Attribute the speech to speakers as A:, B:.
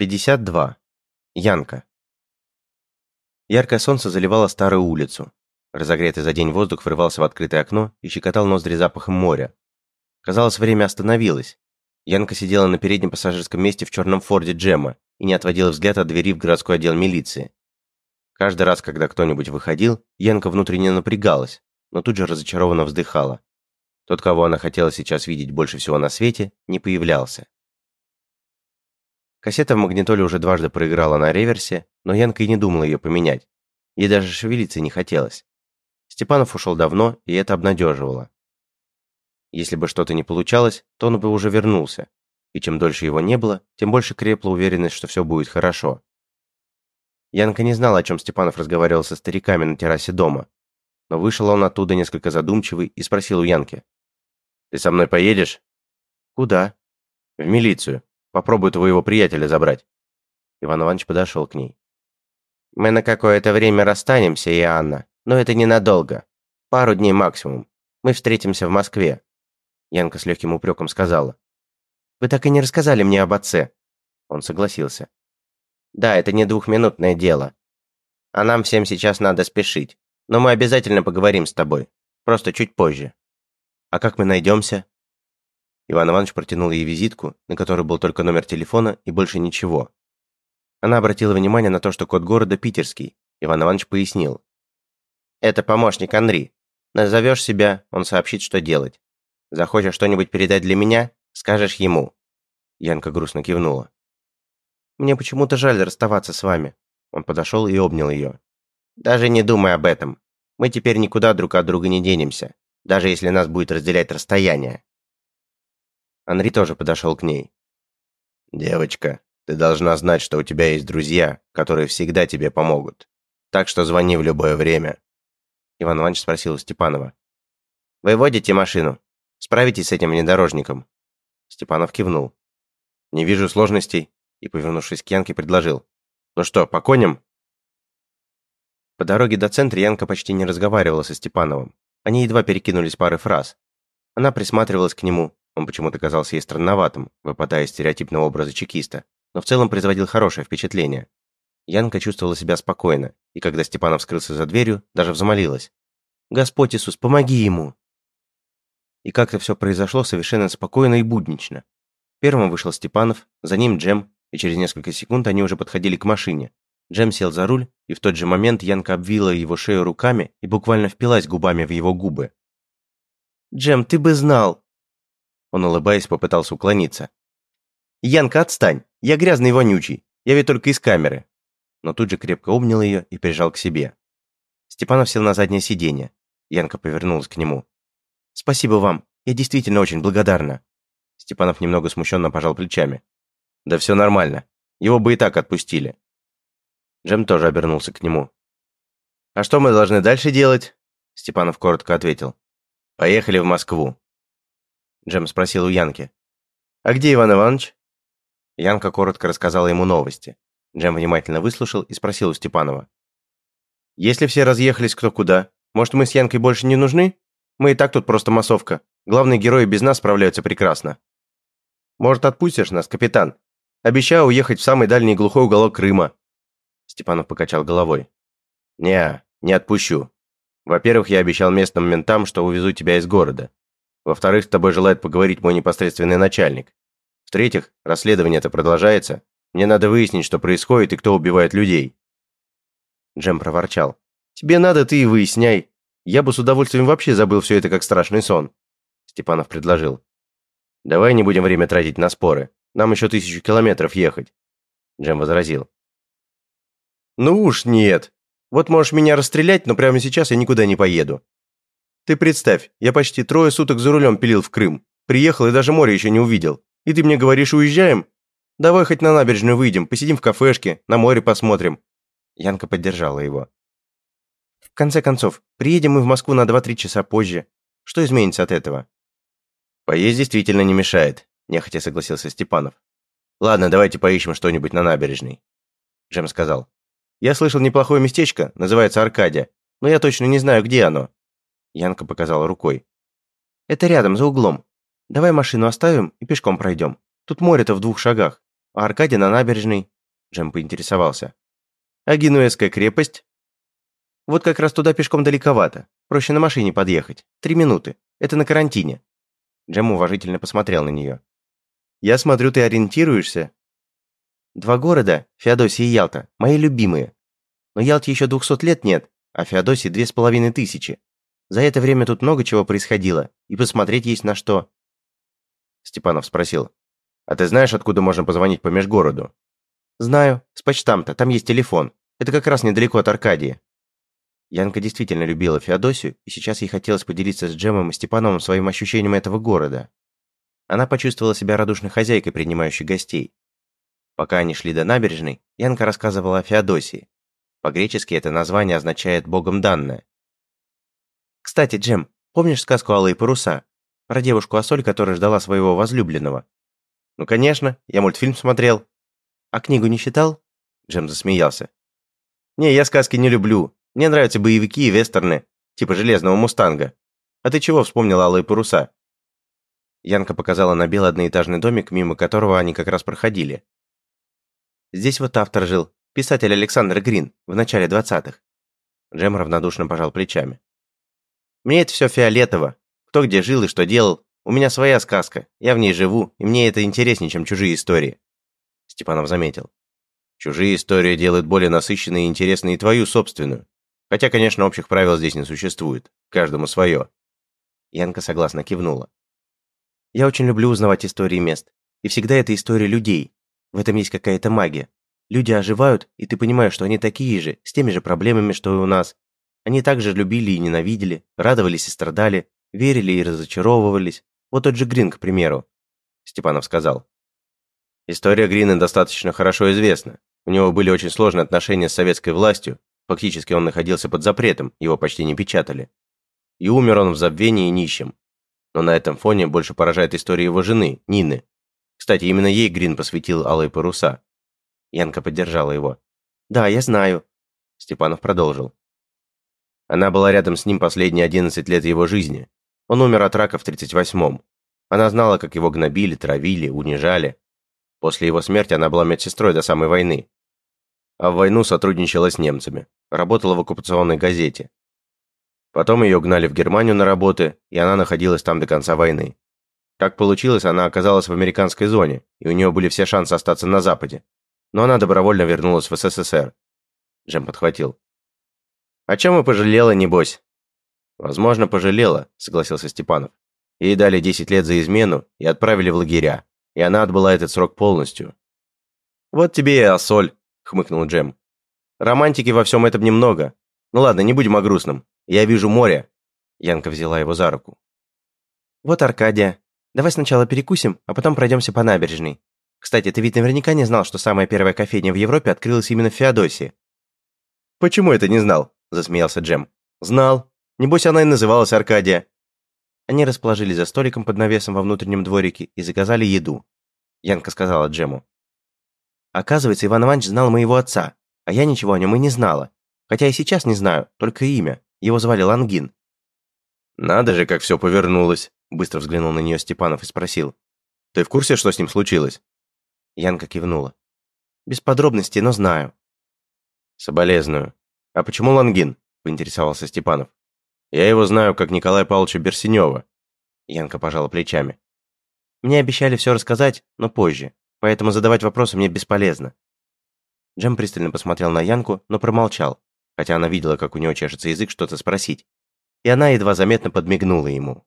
A: 52. Янка. Яркое солнце заливало старую улицу. Разогретый за день воздух врывался в открытое окно и щекотал ноздри запахом моря. Казалось, время остановилось. Янка сидела на переднем пассажирском месте в черном форде Джема и не отводила взгляд от двери в городской отдел милиции. Каждый раз, когда кто-нибудь выходил, Янка внутренне напрягалась, но тут же разочарованно вздыхала. Тот, кого она хотела сейчас видеть больше всего на свете, не появлялся. Кассета в магнитоле уже дважды проиграла на реверсе, но Янка и не думала ее поменять. Ей даже шевелиться не хотелось. Степанов ушел давно, и это обнадеживало. Если бы что-то не получалось, то он бы уже вернулся. И чем дольше его не было, тем больше крепла уверенность, что все будет хорошо. Янка не знала, о чем Степанов разговаривал со стариками на террасе дома. Но вышел он оттуда несколько задумчивый и спросил у Янки. «Ты со мной поедешь?»
B: «Куда?»
A: «В милицию. Попробую твоего приятеля забрать». Иван Иванович подошел к ней.
B: «Мы на какое-то время расстанемся, и Анна, но это ненадолго. Пару дней максимум. Мы встретимся в Москве».
A: Янка с легким упреком сказала.
B: «Вы так и не рассказали мне об отце».
A: Он согласился.
B: «Да, это не двухминутное дело. А нам всем сейчас надо спешить. Но мы обязательно поговорим с тобой. Просто чуть позже».
A: «А как мы найдемся?» Иван Иванович протянул ей визитку, на которой был только номер телефона и больше ничего. Она обратила внимание на то, что код города питерский. Иван Иванович пояснил.
B: «Это помощник Анри. Назовешь себя, он сообщит, что делать. Захочешь что-нибудь передать для меня, скажешь ему».
A: Янка грустно кивнула.
B: «Мне почему-то жаль расставаться с вами». Он подошел и обнял ее. «Даже не думай об этом. Мы теперь никуда друг от друга не денемся, даже если нас будет разделять расстояние».
A: Анри тоже подошел к ней.
C: «Девочка, ты должна знать, что у тебя есть друзья, которые всегда тебе помогут. Так что звони в любое время».
A: Иван Иванович спросил у Степанова.
B: «Вы водите машину? Справитесь с этим внедорожником?»
A: Степанов кивнул. «Не вижу сложностей», и, повернувшись к Янке, предложил. «Ну что, по коням?» По дороге до центра Янка почти не разговаривала со Степановым. Они едва перекинулись пары фраз. Она присматривалась к нему, он почему-то казался ей странноватым, выпадая из стереотипного образа чекиста, но в целом производил хорошее впечатление. Янка чувствовала себя спокойно, и когда Степанов скрылся за дверью, даже взмолилась. «Господь Иисус, помоги ему!» И как-то все произошло совершенно спокойно и буднично. Первым вышел Степанов, за ним Джем, и через несколько секунд они уже подходили к машине. Джем сел за руль, и в тот же момент Янка обвила его шею руками и буквально впилась губами в его губы. «Джем, ты бы знал!» Он, улыбаясь, попытался уклониться. «Янка, отстань! Я грязный и вонючий! Я ведь только из камеры!» Но тут же крепко обнял ее и прижал к себе. Степанов сел на заднее сиденье. Янка повернулась к нему. «Спасибо вам. Я действительно очень благодарна». Степанов немного смущенно пожал плечами. «Да все нормально. Его бы и так отпустили». Джем тоже обернулся к нему. «А что мы должны дальше делать?» Степанов коротко ответил. «Поехали в Москву. Джем спросил у Янки. «А где Иван Иванович?» Янка коротко рассказала ему новости. Джем внимательно выслушал и спросил у Степанова. «Если все разъехались кто куда, может, мы с Янкой больше не нужны? Мы и так тут просто массовка. Главные герои без нас справляются прекрасно». «Может, отпустишь нас, капитан? Обещаю уехать в самый дальний глухой уголок Крыма». Степанов покачал головой. «Не, не отпущу. Во-первых, я обещал местным ментам, что увезу тебя из города. Во-вторых, с тобой желает поговорить мой непосредственный начальник. В-третьих, расследование это продолжается. Мне надо выяснить, что происходит и кто убивает людей». Джем проворчал. «Тебе надо, ты и выясняй. Я бы с удовольствием вообще забыл все это как страшный сон». Степанов предложил. «Давай не будем время тратить на споры. Нам еще тысячу километров ехать». Джем возразил. «Ну уж нет. Вот можешь меня расстрелять, но прямо сейчас я никуда не поеду. Ты представь, я почти трое суток за рулем пилил в Крым. Приехал и даже море еще не увидел. И ты мне говоришь, уезжаем? Давай хоть на набережную выйдем, посидим в кафешке, на море посмотрим». Янка поддержала его. «В конце концов, приедем мы в Москву на 2-3 часа позже. Что изменится от этого?» «Поесть действительно не мешает», – нехотя согласился Степанов. «Ладно, давайте поищем что-нибудь на набережной». Джем сказал. «Я слышал неплохое местечко, называется Аркадия, но я точно не знаю, где оно. Янка показала рукой. «Это рядом, за углом. Давай машину оставим и пешком пройдем. Тут море-то в двух шагах.
B: а Аркадий на набережной. Джем поинтересовался. А Генуэзская крепость? Вот как раз туда пешком далековато. Проще на машине подъехать. Три минуты. Это на карантине. Джем уважительно посмотрел на нее. Я смотрю, ты ориентируешься. Два города, Феодосия и Ялта, мои любимые. Но Ялте еще двухсот лет нет, а Феодосии две с половиной тысячи. За это время тут много чего происходило, и посмотреть есть на что. Степанов спросил. «А ты знаешь, откуда можно позвонить по межгороду?» «Знаю. С почтамта. Там есть телефон. Это как раз недалеко от Аркадии». Янка действительно любила Феодосию, и сейчас ей хотелось поделиться с Джемом и Степановым своим ощущением этого города. Она почувствовала себя радушной хозяйкой, принимающей гостей. Пока они шли до набережной, Янка рассказывала о Феодосии. По-гречески это название означает «богом данное». «Кстати, Джем, помнишь сказку «Алые паруса»? Про девушку-осоль, которая ждала своего возлюбленного?» «Ну, конечно, я мультфильм смотрел». «А книгу не читал?» Джем засмеялся. «Не, я сказки не люблю. Мне нравятся боевики и вестерны, типа «Железного мустанга». А ты чего вспомнил «Алые паруса»?» Янка показала на белый одноэтажный домик, мимо которого они как раз проходили. «Здесь вот автор жил, писатель Александр Грин, в начале двадцатых». Джем равнодушно пожал плечами. «Мне это все фиолетово. Кто где жил и что делал. У меня своя сказка, я в ней живу, и мне это интереснее, чем чужие истории». Степанов заметил. «Чужие истории делают более насыщенной и интересной и твою собственную. Хотя, конечно, общих правил здесь не существует. Каждому свое. Янка согласно кивнула. Я очень люблю узнавать истории мест. И всегда это история людей. В этом есть какая-то магия. Люди оживают, и ты понимаешь, что они такие же, с теми же проблемами, что и у нас. Они также любили и ненавидели, радовались и страдали, верили и разочаровывались. Вот тот же Грин, к примеру. Степанов сказал. История Грина достаточно хорошо известна. У него были очень сложные отношения с советской властью, Фактически он находился под запретом, его почти не печатали. И умер он в забвении и нищем. Но на этом фоне больше поражает история его жены, Нины. Кстати, именно ей Грин посвятил «Алые паруса». Янка поддержала его. «Да, я знаю», – Степанов продолжил. Она была рядом с ним последние 11 лет его жизни. Он умер от рака в 38-м. Она знала, как его гнобили, травили, унижали. После его смерти она была медсестрой до самой войны. А в войну сотрудничала с немцами работала в оккупационной газете. Потом ее гнали в Германию на работы, и она находилась там до конца войны. Так получилось, она оказалась в американской зоне, и у нее были все шансы остаться на Западе. Но она добровольно вернулась в СССР. Джем подхватил. «О чем и пожалела, небось?» «Возможно, пожалела», — согласился Степанов. Ей дали 10 лет за измену и отправили в лагеря, и она отбыла этот срок полностью. «Вот тебе и осоль», — хмыкнул Джем. Романтики во всем этом немного. Ну ладно, не будем о грустном. Я вижу море». Янка взяла его за руку. «Вот Аркадия. Давай сначала перекусим, а потом пройдемся по набережной. Кстати, ты ведь наверняка не знал, что самая первая кофейня в Европе открылась именно в Феодосии». «Почему это не знал?» – засмеялся Джем. «Знал. Небось, она и называлась Аркадия». Они расположились за столиком под навесом во внутреннем дворике и заказали еду. Янка сказала Джему. «Оказывается, Иван Иванович знал моего отца. А я ничего о нем и не знала. Хотя и сейчас не знаю, только имя. Его звали Лангин. «Надо же, как все повернулось!» Быстро взглянул на нее Степанов и спросил. «Ты в курсе, что с ним случилось?» Янка кивнула. «Без подробностей, но знаю». «Соболезную. А почему Лангин?» поинтересовался Степанов. «Я его знаю как Николая Павловича Берсенева». Янка пожала плечами. «Мне обещали все рассказать, но позже, поэтому задавать вопросы мне бесполезно. Джем пристально посмотрел на Янку, но промолчал, хотя она видела, как у него чешется язык что-то спросить. И она едва заметно подмигнула ему.